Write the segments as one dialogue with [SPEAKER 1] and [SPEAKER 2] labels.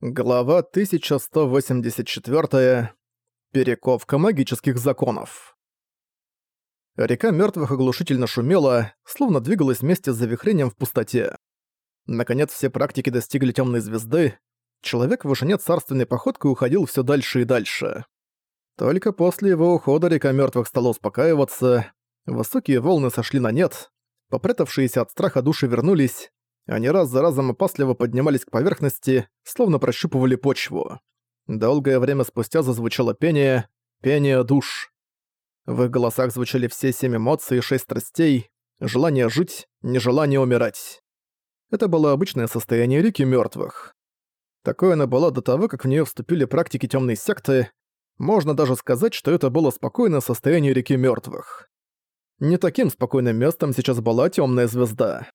[SPEAKER 1] Глава 1184. Перековка магических законов. Река мертвых оглушительно шумела, словно двигалась вместе с завихрением в пустоте. Наконец все практики достигли темной звезды. Человек в вышине царственной походкой уходил все дальше и дальше. Только после его ухода река мертвых стала успокаиваться, высокие волны сошли на нет, попрятавшиеся от страха души вернулись, они раз за разом опасливо поднимались к поверхности, словно прощупывали почву. Долгое время спустя зазвучало пение, пение душ. В их голосах звучали все семь эмоций и шесть страстей, желание жить, нежелание умирать. Это было обычное состояние реки мертвых. Такое оно было до того, как в нее вступили практики темной секты. Можно даже сказать, что это было спокойное состояние реки мертвых. Не таким спокойным местом сейчас была темная звезда.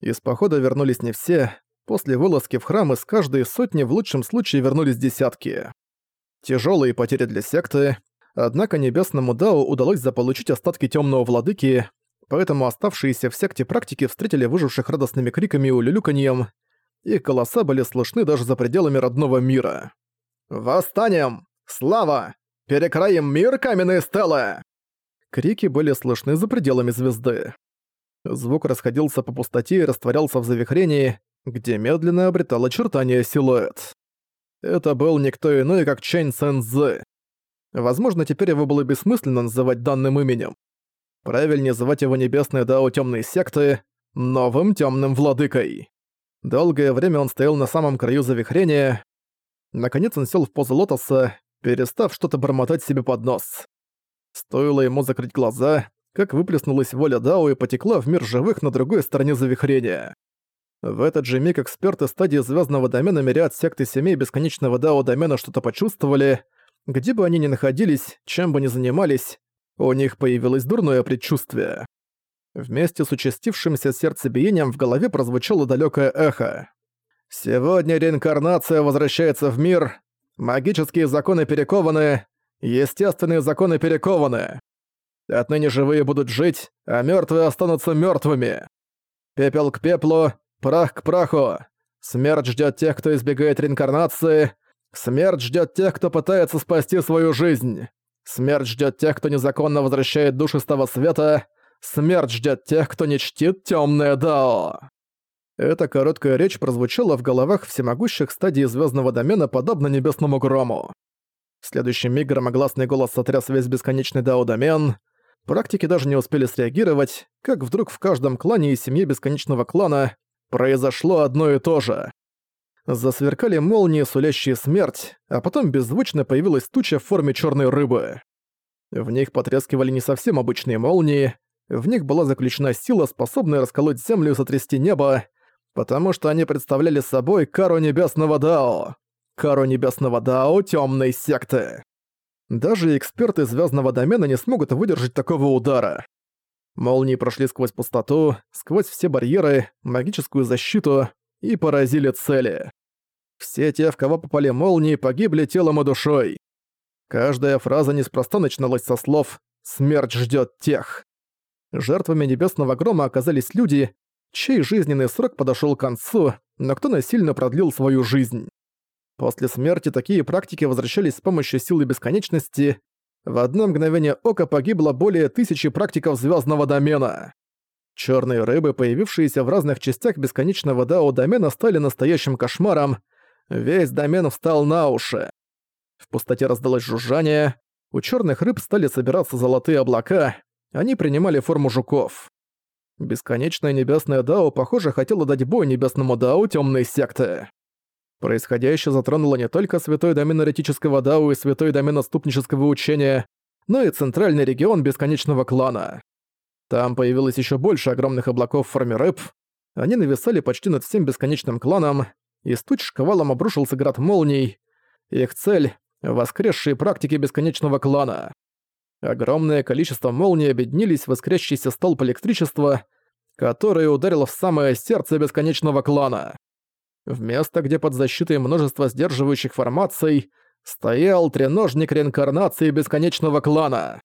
[SPEAKER 1] Из похода вернулись не все, после вылазки в храм из каждой сотни в лучшем случае вернулись десятки. Тяжелые потери для секты, однако небесному Дао удалось заполучить остатки темного владыки, поэтому оставшиеся в секте практики встретили выживших радостными криками и улюлюканьем, их голоса были слышны даже за пределами родного мира. «Восстанем! Слава! Перекроим мир, каменные стелы!» Крики были слышны за пределами звезды. Звук расходился по пустоте и растворялся в завихрении, где медленно обретал очертания силуэт. Это был никто иной, как Чэнь Цэнзы. Возможно, теперь его было бессмысленно называть данным именем. Правильнее звать его небесной Дао Тёмной Секты новым Тёмным Владыкой. Долгое время он стоял на самом краю завихрения. Наконец он сел в позу лотоса, перестав что-то бормотать себе под нос. Стоило ему закрыть глаза, как выплеснулась воля Дао и потекла в мир живых на другой стороне завихрения. В этот же миг эксперты стадии звездного домена мириад секты семей бесконечного Дао домена что-то почувствовали. Где бы они ни находились, чем бы ни занимались, у них появилось дурное предчувствие. Вместе с участившимся сердцебиением в голове прозвучало далекое эхо. «Сегодня реинкарнация возвращается в мир, магические законы перекованы, естественные законы перекованы. Отныне живые будут жить, а мертвые останутся мертвыми. Пепел к пеплу, прах к праху. Смерть ждет тех, кто избегает реинкарнации. Смерть ждет тех, кто пытается спасти свою жизнь. Смерть ждет тех, кто незаконно возвращает души с того света. Смерть ждет тех, кто не чтит темное Дао. Эта короткая речь прозвучала в головах всемогущих стадий звездного домена подобно небесному грому. В следующий миг громогласный голос сотряс весь бесконечный Дао-домен. Практики даже не успели среагировать, как вдруг в каждом клане и семье бесконечного клана произошло одно и то же. Засверкали молнии, сулящие смерть, а потом беззвучно появилась туча в форме черной рыбы. В них потрескивали не совсем обычные молнии, в них была заключена сила, способная расколоть землю и сотрясти небо, потому что они представляли собой кару небесного Дао. Кару небесного Дао темной секты. Даже эксперты звездного домена не смогут выдержать такого удара. Молнии прошли сквозь пустоту, сквозь все барьеры, магическую защиту и поразили цели. Все те, в кого попали молнии, погибли телом и душой. Каждая фраза неспроста начиналась со слов «Смерть ждет тех». Жертвами небесного грома оказались люди, чей жизненный срок подошел к концу, но кто насильно продлил свою жизнь. После смерти такие практики возвращались с помощью силы бесконечности. В одно мгновение ока погибло более тысячи практиков звездного домена. Черные рыбы, появившиеся в разных частях бесконечного дао-домена, стали настоящим кошмаром. Весь домен встал на уши. В пустоте раздалось жужжание. У черных рыб стали собираться золотые облака. Они принимали форму жуков. Бесконечное небесное дао, похоже, хотело дать бой небесному дао темной секты. Происходящее затронуло не только святой домен эретического Дау и святой домен отступнического учения, но и центральный регион бесконечного клана. Там появилось еще больше огромных облаков в форме рыб. Они нависали почти над всем бесконечным кланом, и с туч шквалом обрушился град молний. Их цель — воскресшие практики бесконечного клана. Огромное количество молний объединились в искрящийся столб электричества, который ударил в самое сердце бесконечного клана. В место, где под защитой множества сдерживающих формаций стоял треножник реинкарнации бесконечного клана.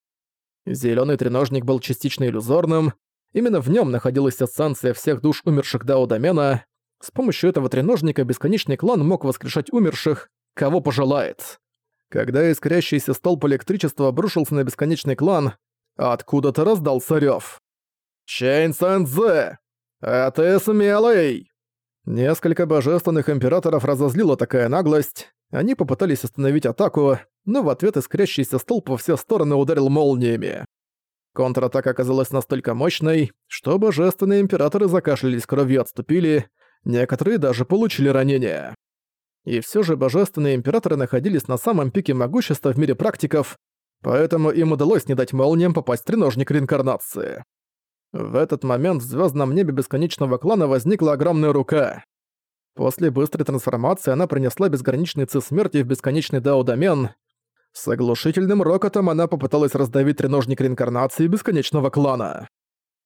[SPEAKER 1] Зелёный треножник был частично иллюзорным, именно в нём находилась эссенция всех душ умерших Дао Домена, С помощью этого треножника бесконечный клан мог воскрешать умерших, кого пожелает. Когда искрящийся столб электричества обрушился на бесконечный клан, откуда-то раздался рёв. «Чейн Сэнзэ! А ты смелый!» Несколько божественных императоров разозлила такая наглость. Они попытались остановить атаку, но в ответ искрящийся столб во все стороны ударил молниями. Контратака оказалась настолько мощной, что божественные императоры закашлялись кровью и отступили, некоторые даже получили ранения. И все же божественные императоры находились на самом пике могущества в мире практиков, поэтому им удалось не дать молниям попасть в треножник реинкарнации. В этот момент в звездном небе бесконечного клана возникла огромная рука. После быстрой трансформации она принесла безграничный ци смерти в бесконечный дао-домен. С оглушительным рокотом она попыталась раздавить треножник реинкарнации бесконечного клана.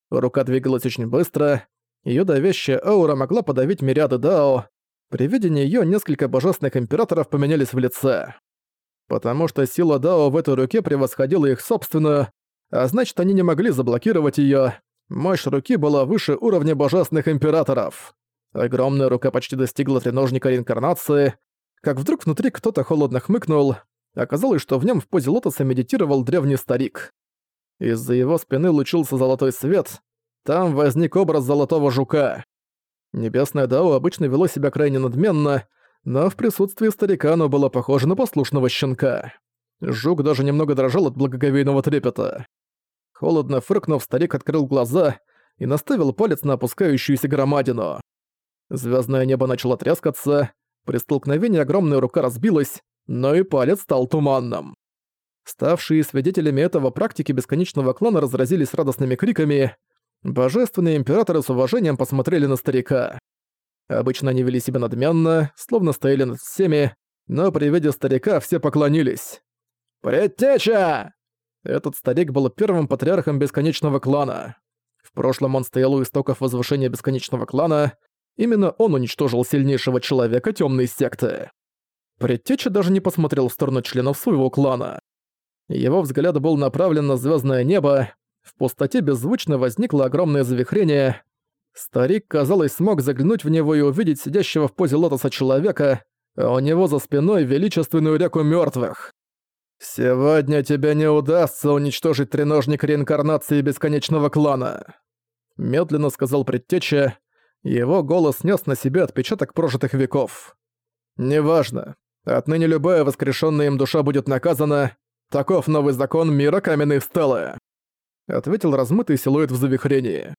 [SPEAKER 1] Рука двигалась очень быстро, ее давящая аура могла подавить мириады дао. При виде неё несколько божественных императоров поменялись в лице. Потому что сила дао в этой руке превосходила их собственную, а значит, они не могли заблокировать её, Мощь руки была выше уровня божественных императоров. Огромная рука почти достигла треножника реинкарнации, как вдруг внутри кто-то холодно хмыкнул. Оказалось, что в нем в позе лотоса медитировал древний старик. Из-за его спины лучился золотой свет. Там возник образ золотого жука. Небесное Дао обычно вело себя крайне надменно, но в присутствии старика оно было похоже на послушного щенка. Жук даже немного дрожал от благоговейного трепета. Холодно фыркнув, старик открыл глаза и наставил палец на опускающуюся громадину. Звездное небо начало трескаться, при столкновении огромная рука разбилась, но и палец стал туманным. Ставшие свидетелями этого практики бесконечного клана разразились радостными криками. Божественные императоры с уважением посмотрели на старика. Обычно они вели себя надменно, словно стояли над всеми, но при виде старика все поклонились. «Предтеча!» Этот старик был первым патриархом Бесконечного Клана. В прошлом он стоял у истоков возвышения Бесконечного Клана, именно он уничтожил сильнейшего человека Темной Секты. Предтеча даже не посмотрел в сторону членов своего клана. Его взгляд был направлен на звездное небо, в пустоте беззвучно возникло огромное завихрение. Старик, казалось, смог заглянуть в него и увидеть сидящего в позе лотоса человека, а у него за спиной величественную реку мертвых. «Сегодня тебе не удастся уничтожить треножник реинкарнации бесконечного клана», медленно сказал предтеча, его голос нес на себе отпечаток прожитых веков. «Неважно. Отныне любая воскрешенная им душа будет наказана. Таков новый закон мира каменной стелы», ответил размытый силуэт в завихрении.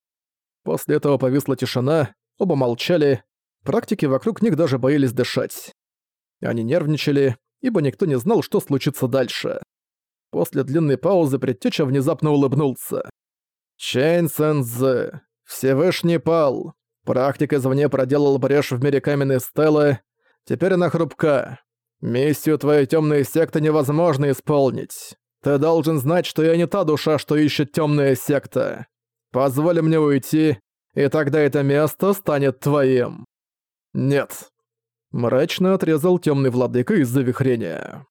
[SPEAKER 1] После этого повисла тишина, оба молчали, практики вокруг них даже боялись дышать. Они нервничали, ибо никто не знал, что случится дальше. После длинной паузы предтеча внезапно улыбнулся. «Чейн Сэнзэ, Всевышний пал. Практик извне проделал брешь в мире каменной стелы. Теперь она хрупка. Миссию твоей темной секты невозможно исполнить. Ты должен знать, что я не та душа, что ищет темная секта. Позволь мне уйти, и тогда это место станет твоим. Нет, Мрачно отрезал темный владыка из завихрения.